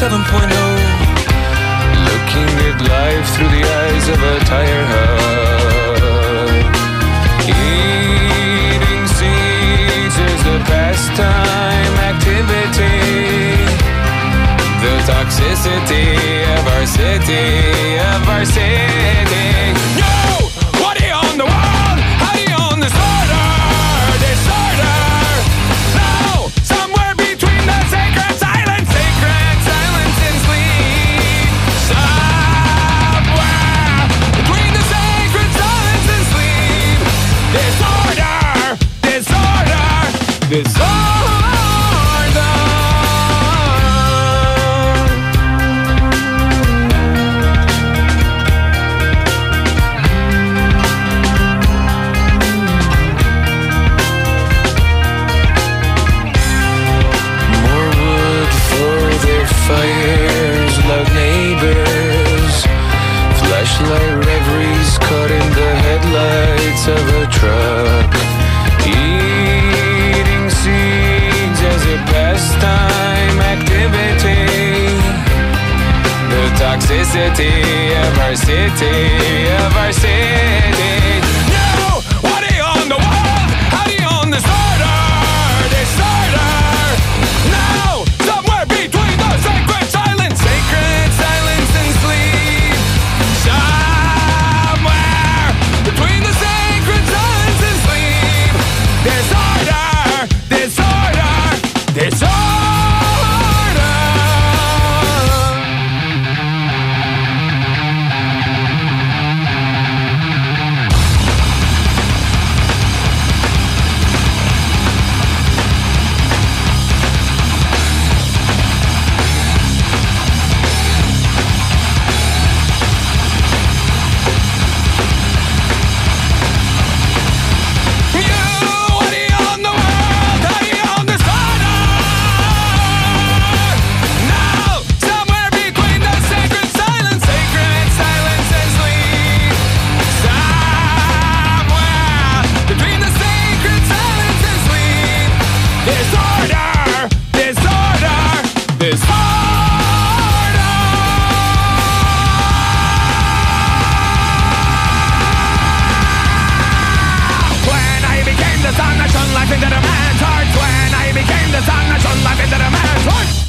Oh. Looking at life through the eyes of a tire hub. Eating seeds is a pastime activity. The toxicity of our city, of our city. Flashlight reveries caught in the headlights of a truck. Eating seeds as a pastime activity. The toxicity of our city, of our city. The sun that shone life into the man's heart. When I became the sun that shone life into the man's heart.